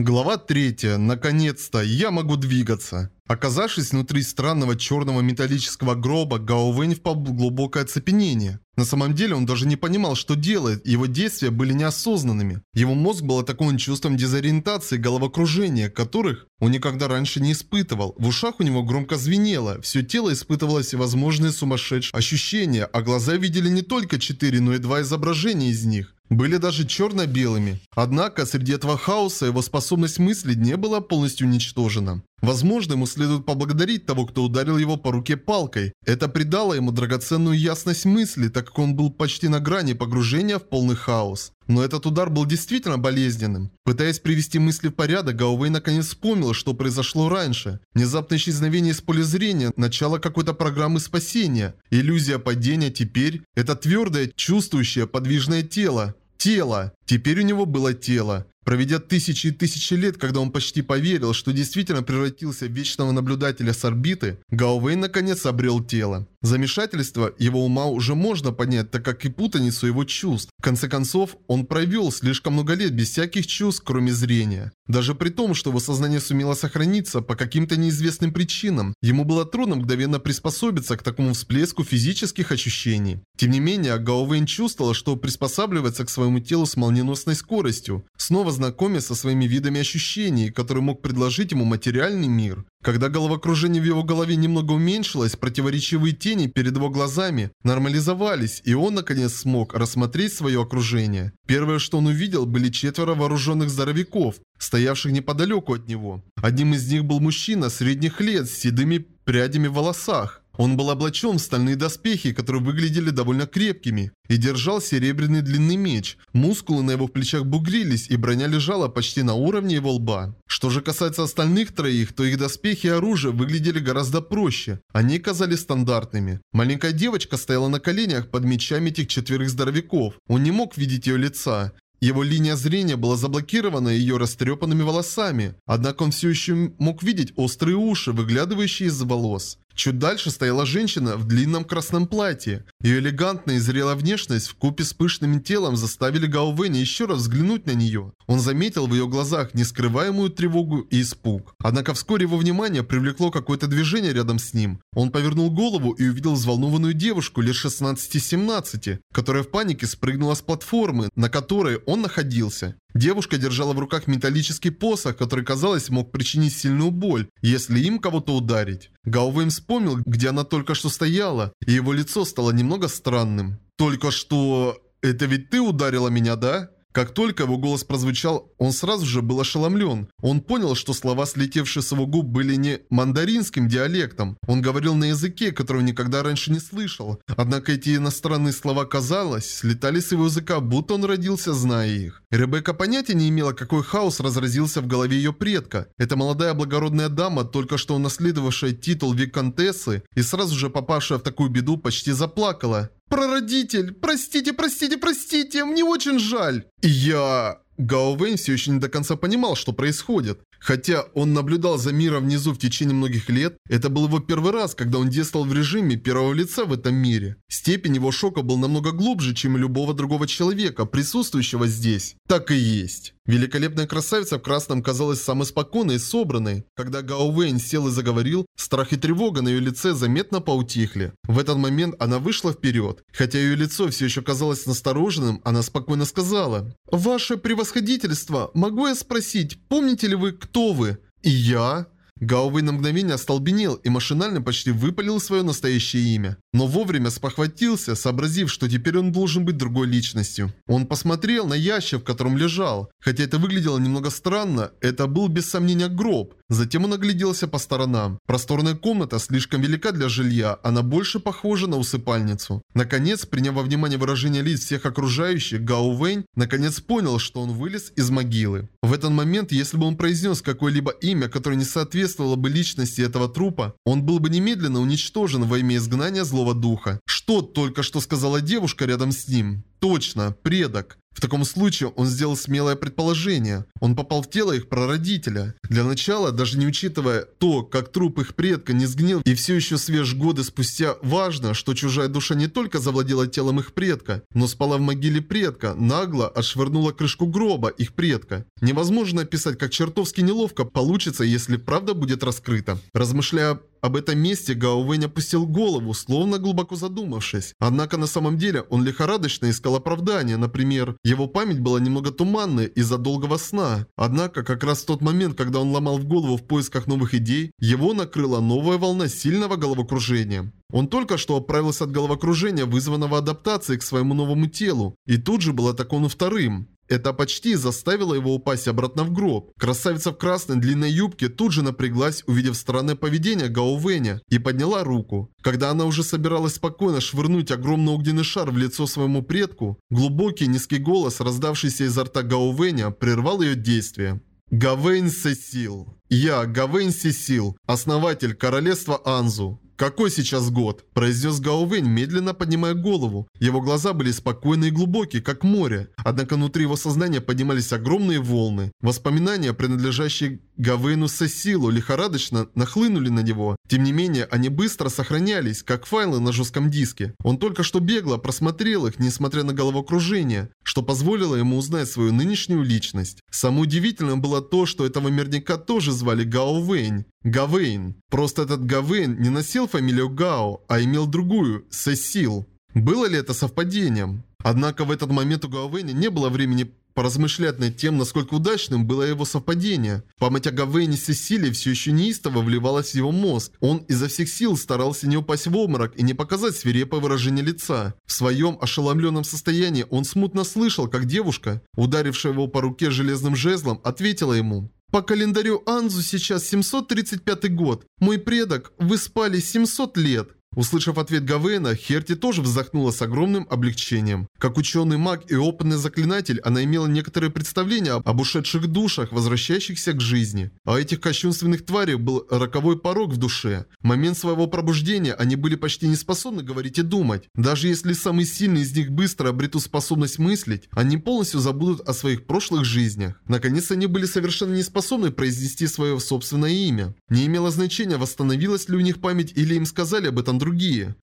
Глава 3. Наконец-то я могу двигаться. Оказавшись внутри странного черного металлического гроба, Гао Вэнь впал в глубокое оцепенение. На самом деле он даже не понимал, что делает, его действия были неосознанными. Его мозг был атакован чувством дезориентации и головокружения, которых он никогда раньше не испытывал. В ушах у него громко звенело, все тело испытывало всевозможные сумасшедшие ощущения, а глаза видели не только четыре, но и два изображения из них были даже черно-белыми. Однако среди этого хаоса его способность мыслить не была полностью уничтожена. Возможно, ему следует поблагодарить того, кто ударил его по руке палкой. Это придало ему драгоценную ясность мысли, так как он был почти на грани погружения в полный хаос. Но этот удар был действительно болезненным. Пытаясь привести мысли в порядок, Гаувей наконец вспомнил, что произошло раньше. Внезапное исчезновение из поля зрения, начало какой-то программы спасения. Иллюзия падения теперь – это твердое, чувствующее, подвижное тело. Тело. Теперь у него было тело. Проведя тысячи и тысячи лет, когда он почти поверил, что действительно превратился в вечного наблюдателя с орбиты, Гао Вэй наконец обрел тело. Замешательство его ума уже можно понять, так как и путаницу его чувств. В конце концов, он провел слишком много лет без всяких чувств, кроме зрения. Даже при том, что его сознание сумело сохраниться по каким-то неизвестным причинам, ему было трудно мгновенно приспособиться к такому всплеску физических ощущений. Тем не менее, Гао Вэйн чувствовал, что приспосабливается к своему телу с молниеносной скоростью, снова знакомясь со своими видами ощущений, которые мог предложить ему материальный мир. Когда головокружение в его голове немного уменьшилось, противоречивые тени перед его глазами нормализовались, и он наконец смог рассмотреть свое окружение. Первое, что он увидел, были четверо вооруженных здоровяков, стоявших неподалеку от него. Одним из них был мужчина средних лет с седыми прядями в волосах. Он был облачен в стальные доспехи, которые выглядели довольно крепкими, и держал серебряный длинный меч. Мускулы на его плечах бугрились, и броня лежала почти на уровне его лба. Что же касается остальных троих, то их доспехи и оружие выглядели гораздо проще. Они казались стандартными. Маленькая девочка стояла на коленях под мечами этих четверых здоровяков. Он не мог видеть ее лица. Его линия зрения была заблокирована ее растрепанными волосами, однако он все еще мог видеть острые уши, выглядывающие из волос. Чуть дальше стояла женщина в длинном красном платье. Ее элегантная и зрелая внешность в купе с пышным телом заставили Гао Вэня еще раз взглянуть на нее. Он заметил в ее глазах нескрываемую тревогу и испуг. Однако вскоре его внимание привлекло какое-то движение рядом с ним. Он повернул голову и увидел взволнованную девушку лет 16-17, которая в панике спрыгнула с платформы, на которой он находился. Девушка держала в руках металлический посох, который, казалось, мог причинить сильную боль, если им кого-то ударить. Гаувейм вспомнил, где она только что стояла, и его лицо стало немного странным. «Только что... Это ведь ты ударила меня, да?» Как только его голос прозвучал, он сразу же был ошеломлен. Он понял, что слова, слетевшие с его губ, были не мандаринским диалектом. Он говорил на языке, которого никогда раньше не слышал. Однако эти иностранные слова, казалось, слетали с его языка, будто он родился, зная их. Ребекка понятия не имела, какой хаос разразился в голове ее предка. Эта молодая благородная дама, только что унаследовавшая титул виконтессы и сразу же попавшая в такую беду, почти заплакала. «Прародитель! Простите, простите, простите! Мне очень жаль!» И я... Гао Вэнь все еще не до конца понимал, что происходит. Хотя он наблюдал за миром внизу в течение многих лет, это был его первый раз, когда он действовал в режиме первого лица в этом мире. Степень его шока был намного глубже, чем у любого другого человека, присутствующего здесь. Так и есть. Великолепная красавица в красном казалась самой спокойной и собранной. Когда Гао Вэнь сел и заговорил, страх и тревога на ее лице заметно поутихли. В этот момент она вышла вперед. Хотя ее лицо все еще казалось настороженным, она спокойно сказала. «Ваше превосходительство, могу я спросить, помните ли вы, кто вы?» «И я?» Гаувей на мгновение остолбенел и машинально почти выпалил свое настоящее имя. Но вовремя спохватился, сообразив, что теперь он должен быть другой личностью. Он посмотрел на ящик, в котором лежал. Хотя это выглядело немного странно, это был без сомнения гроб. Затем он огляделся по сторонам. Просторная комната слишком велика для жилья, она больше похожа на усыпальницу. Наконец, приняв во внимание выражение лиц всех окружающих, Гао Вэнь наконец понял, что он вылез из могилы. В этот момент, если бы он произнес какое-либо имя, которое не соответствовало бы личности этого трупа, он был бы немедленно уничтожен во имя изгнания злого духа. Что только что сказала девушка рядом с ним? Точно, предок. В таком случае он сделал смелое предположение. Он попал в тело их прародителя. Для начала, даже не учитывая то, как труп их предка не сгнил и все еще свеж годы спустя, важно, что чужая душа не только завладела телом их предка, но спала в могиле предка, нагло отшвырнула крышку гроба их предка. Невозможно описать, как чертовски неловко получится, если правда будет раскрыта. Размышляя об этом месте Гао Вэнь опустил голову, словно глубоко задумавшись. Однако на самом деле он лихорадочно искал оправдания. Например, его память была немного туманной из-за долгого сна. Однако как раз в тот момент, когда он ломал в голову в поисках новых идей, его накрыла новая волна сильного головокружения. Он только что оправился от головокружения, вызванного адаптацией к своему новому телу, и тут же был атакован вторым. Это почти заставило его упасть обратно в гроб. Красавица в красной длинной юбке тут же напряглась, увидев странное поведение Гао Вэня, и подняла руку. Когда она уже собиралась спокойно швырнуть огромный огненный шар в лицо своему предку, глубокий низкий голос, раздавшийся изо рта Гао Вэня, прервал ее действие. Гавейн Сесил. Я, Гавейн Сесил, основатель королевства Анзу. «Какой сейчас год?» – произнес Гао Вэнь, медленно поднимая голову. Его глаза были спокойны и глубокие, как море. Однако внутри его сознания поднимались огромные волны. Воспоминания, принадлежащие Гавейну Сесилу, лихорадочно нахлынули на него. Тем не менее, они быстро сохранялись, как файлы на жестком диске. Он только что бегло просмотрел их, несмотря на головокружение, что позволило ему узнать свою нынешнюю личность. Самое удивительное было то, что этого мирника тоже звали Гао Вэнь. Гавейн. Просто этот Гавейн не носил фамилию Гао, а имел другую – Сесил. Было ли это совпадением? Однако в этот момент у Гавейна не было времени поразмышлять над тем, насколько удачным было его совпадение. Память о Гавейне Сесилии все еще неистово вливалась в его мозг. Он изо всех сил старался не упасть в обморок и не показать свирепое выражение лица. В своем ошеломленном состоянии он смутно слышал, как девушка, ударившая его по руке железным жезлом, ответила ему. По календарю Анзу сейчас 735 год. Мой предок, вы спали 700 лет. Услышав ответ Гавейна, Херти тоже вздохнула с огромным облегчением. Как ученый маг и опытный заклинатель, она имела некоторые представления об ушедших душах, возвращающихся к жизни. А этих кощунственных тварей был роковой порог в душе. В момент своего пробуждения они были почти не способны говорить и думать. Даже если самый сильный из них быстро обретут способность мыслить, они полностью забудут о своих прошлых жизнях. Наконец, они были совершенно не способны произнести свое собственное имя. Не имело значения, восстановилась ли у них память или им сказали об этом другие.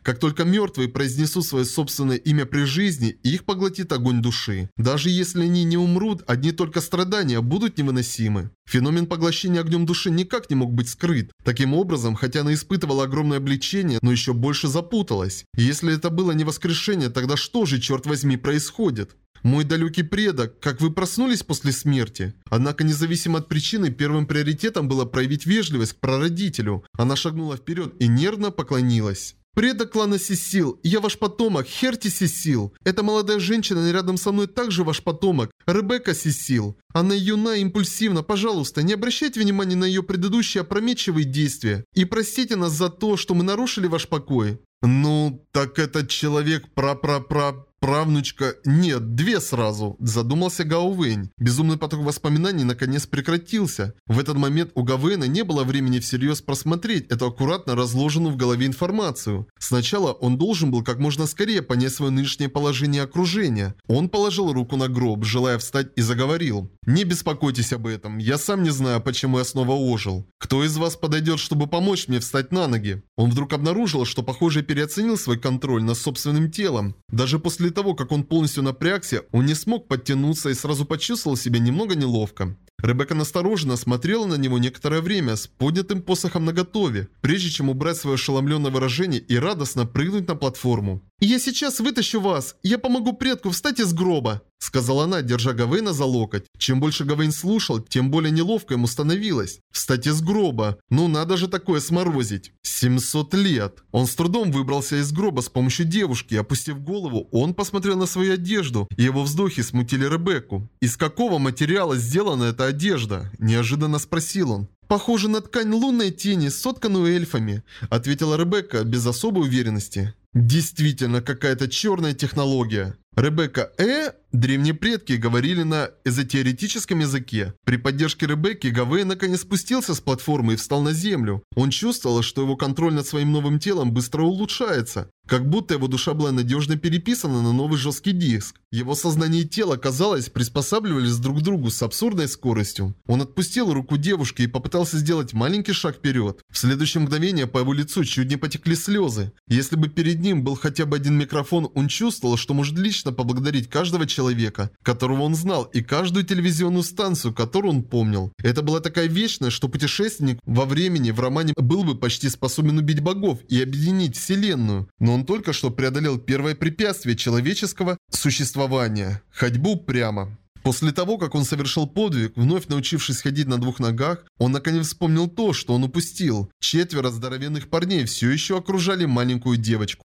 Как только мертвые произнесут свое собственное имя при жизни, их поглотит огонь души. Даже если они не умрут, одни только страдания будут невыносимы. Феномен поглощения огнем души никак не мог быть скрыт. Таким образом, хотя она испытывала огромное облегчение, но еще больше запуталась. Если это было не воскрешение, тогда что же, черт возьми, происходит? Мой далекий предок, как вы проснулись после смерти? Однако, независимо от причины, первым приоритетом было проявить вежливость к прародителю. Она шагнула вперед и нервно поклонилась. «Предок клана Сесил, я ваш потомок, Херти Сесил. Эта молодая женщина рядом со мной также ваш потомок, Ребекка Сесил. Она юна и импульсивна, пожалуйста, не обращайте внимания на ее предыдущие опрометчивые действия. И простите нас за то, что мы нарушили ваш покой». «Ну, так этот человек пра-пра-пра правнучка... Нет, две сразу. Задумался Гао Вэнь. Безумный поток воспоминаний наконец прекратился. В этот момент у Гавейна не было времени всерьез просмотреть эту аккуратно разложенную в голове информацию. Сначала он должен был как можно скорее понять свое нынешнее положение окружения. Он положил руку на гроб, желая встать и заговорил. «Не беспокойтесь об этом. Я сам не знаю, почему я снова ожил. Кто из вас подойдет, чтобы помочь мне встать на ноги?» Он вдруг обнаружил, что, похоже, переоценил свой контроль над собственным телом. Даже после того, как он полностью напрягся, он не смог подтянуться и сразу почувствовал себя немного неловко. Ребекка настороженно смотрела на него некоторое время с поднятым посохом наготове, прежде чем убрать свое ошеломленное выражение и радостно прыгнуть на платформу. «Я сейчас вытащу вас! Я помогу предку встать из гроба!» Сказала она, держа Гавейна за локоть. Чем больше Гавейн слушал, тем более неловко ему становилось. Встать из гроба. Ну надо же такое сморозить. 700 лет. Он с трудом выбрался из гроба с помощью девушки. Опустив голову, он посмотрел на свою одежду, и его вздохи смутили Ребекку. «Из какого материала сделана эта одежда?» – неожиданно спросил он. «Похоже на ткань лунной тени, сотканную эльфами», – ответила Ребекка без особой уверенности. «Действительно, какая-то черная технология». Ребекка, э? Древние предки говорили на эзотеретическом языке. При поддержке Ребекки Гавей наконец спустился с платформы и встал на землю. Он чувствовал, что его контроль над своим новым телом быстро улучшается. Как будто его душа была надежно переписана на новый жесткий диск. Его сознание и тело, казалось, приспосабливались друг к другу с абсурдной скоростью. Он отпустил руку девушки и попытался сделать маленький шаг вперед. В следующее мгновение по его лицу чуть не потекли слезы. Если бы перед ним был хотя бы один микрофон, он чувствовал, что может лично поблагодарить каждого человека, которого он знал, и каждую телевизионную станцию, которую он помнил. Это была такая вечность, что путешественник во времени в романе был бы почти способен убить богов и объединить вселенную. Но он только что преодолел первое препятствие человеческого существования – ходьбу прямо. После того, как он совершил подвиг, вновь научившись ходить на двух ногах, он наконец вспомнил то, что он упустил. Четверо здоровенных парней все еще окружали маленькую девочку.